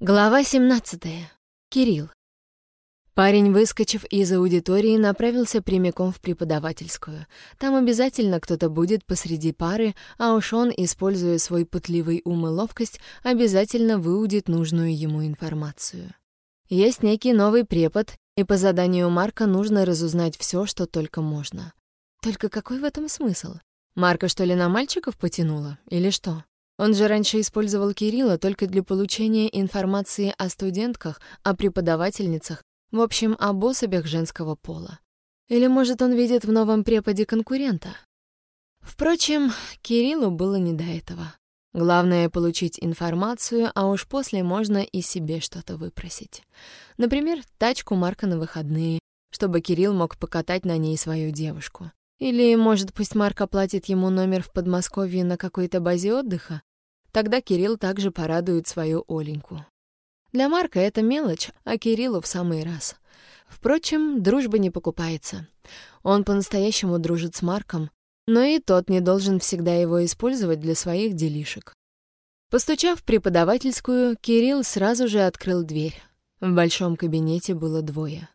Глава 17. Кирилл. Парень, выскочив из аудитории, направился прямиком в преподавательскую. Там обязательно кто-то будет посреди пары, а уж он, используя свой пытливый ум и ловкость, обязательно выудит нужную ему информацию. Есть некий новый препод, и по заданию Марка нужно разузнать все, что только можно. Только какой в этом смысл? Марка что ли на мальчиков потянула? Или что? Он же раньше использовал Кирилла только для получения информации о студентках, о преподавательницах, в общем, об особях женского пола. Или, может, он видит в новом преподе конкурента? Впрочем, Кириллу было не до этого. Главное — получить информацию, а уж после можно и себе что-то выпросить. Например, тачку Марка на выходные, чтобы Кирилл мог покатать на ней свою девушку. Или, может, пусть Марк оплатит ему номер в Подмосковье на какой-то базе отдыха, Тогда Кирилл также порадует свою Оленьку. Для Марка это мелочь, а Кириллу в самый раз. Впрочем, дружба не покупается. Он по-настоящему дружит с Марком, но и тот не должен всегда его использовать для своих делишек. Постучав в преподавательскую, Кирилл сразу же открыл дверь. В большом кабинете было двое.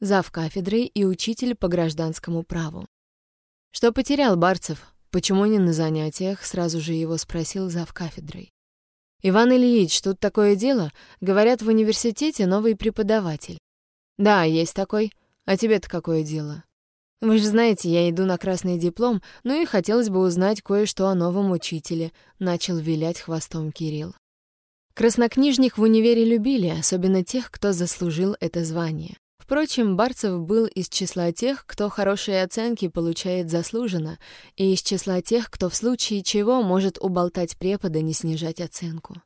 Зав кафедрой и учитель по гражданскому праву. «Что потерял Барцев?» Почему не на занятиях, сразу же его спросил зав кафедрой. «Иван Ильич, тут такое дело. Говорят, в университете новый преподаватель». «Да, есть такой. А тебе-то какое дело?» «Вы же знаете, я иду на красный диплом, ну и хотелось бы узнать кое-что о новом учителе», — начал вилять хвостом Кирилл. Краснокнижник в универе любили, особенно тех, кто заслужил это звание. Впрочем, Барцев был из числа тех, кто хорошие оценки получает заслуженно, и из числа тех, кто в случае чего может уболтать препода не снижать оценку.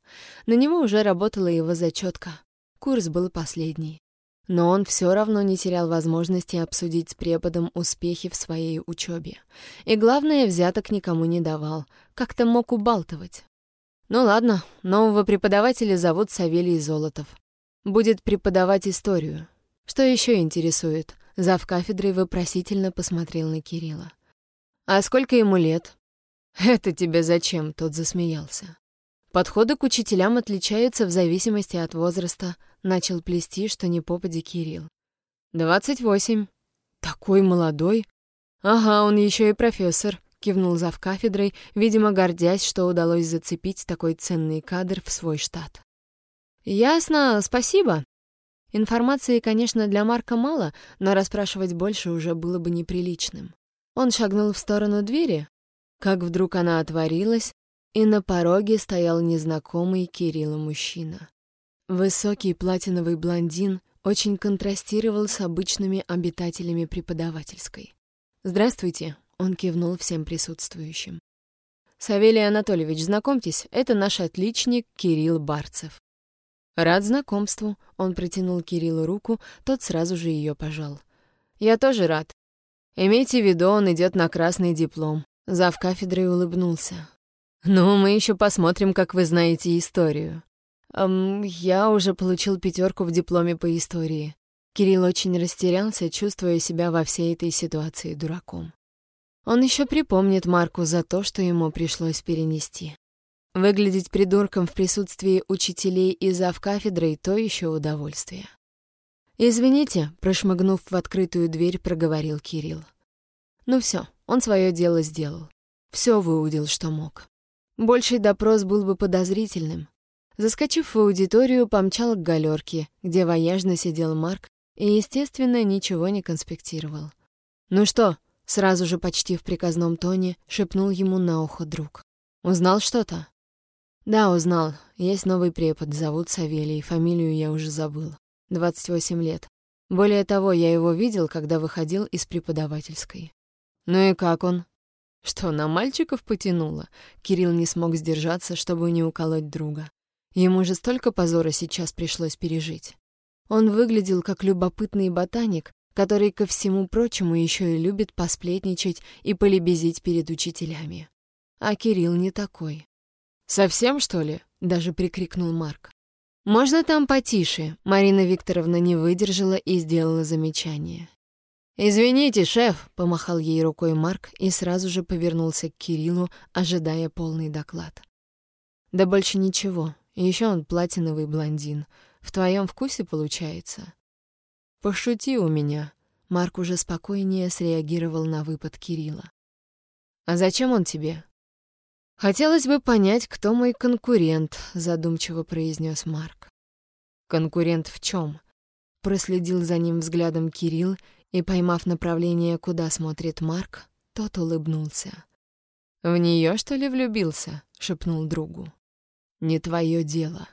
На него уже работала его зачетка. Курс был последний. Но он все равно не терял возможности обсудить с преподом успехи в своей учебе. И главное, взяток никому не давал. Как-то мог убалтывать. Ну ладно, нового преподавателя зовут Савелий Золотов. Будет преподавать историю. Что еще интересует? Зав кафедрой вопросительно посмотрел на Кирилла. «А сколько ему лет?» «Это тебе зачем?» — тот засмеялся. Подходы к учителям отличаются в зависимости от возраста. Начал плести, что не попади Кирилл. «Двадцать восемь». «Такой молодой?» «Ага, он еще и профессор», — кивнул зав кафедрой, видимо, гордясь, что удалось зацепить такой ценный кадр в свой штат. «Ясно, спасибо», Информации, конечно, для Марка мало, но расспрашивать больше уже было бы неприличным. Он шагнул в сторону двери, как вдруг она отворилась, и на пороге стоял незнакомый Кирилла мужчина. Высокий платиновый блондин очень контрастировал с обычными обитателями преподавательской. «Здравствуйте», — он кивнул всем присутствующим. «Савелий Анатольевич, знакомьтесь, это наш отличник Кирилл Барцев». «Рад знакомству», — он протянул Кириллу руку, тот сразу же ее пожал. «Я тоже рад. Имейте в виду, он идет на красный диплом». Зав кафедрой улыбнулся. «Ну, мы еще посмотрим, как вы знаете историю». «Эм, я уже получил пятерку в дипломе по истории». Кирилл очень растерялся, чувствуя себя во всей этой ситуации дураком. Он еще припомнит Марку за то, что ему пришлось перенести. Выглядеть придурком в присутствии учителей и зав кафедрой — то еще удовольствие. «Извините», — прошмыгнув в открытую дверь, проговорил Кирилл. Ну все, он свое дело сделал. Все выудил, что мог. Больший допрос был бы подозрительным. Заскочив в аудиторию, помчал к галерке, где вояжно сидел Марк и, естественно, ничего не конспектировал. «Ну что?» — сразу же почти в приказном тоне шепнул ему на ухо друг. «Узнал что-то?» Да, узнал. Есть новый препод, зовут Савелий, фамилию я уже забыл. 28 лет. Более того, я его видел, когда выходил из преподавательской. Ну и как он? Что, на мальчиков потянуло? Кирилл не смог сдержаться, чтобы не уколоть друга. Ему же столько позора сейчас пришлось пережить. Он выглядел как любопытный ботаник, который, ко всему прочему, еще и любит посплетничать и полебезить перед учителями. А Кирилл не такой. «Совсем, что ли?» — даже прикрикнул Марк. «Можно там потише?» — Марина Викторовна не выдержала и сделала замечание. «Извините, шеф», — помахал ей рукой Марк и сразу же повернулся к Кириллу, ожидая полный доклад. «Да больше ничего. Еще он платиновый блондин. В твоем вкусе получается. Пошути у меня. Марк уже спокойнее среагировал на выпад Кирилла. А зачем он тебе? Хотелось бы понять, кто мой конкурент, задумчиво произнес Марк. Конкурент в чем? Проследил за ним взглядом Кирилл и, поймав направление, куда смотрит Марк, тот улыбнулся. «В нее что ли, влюбился?» — шепнул другу. «Не твое дело».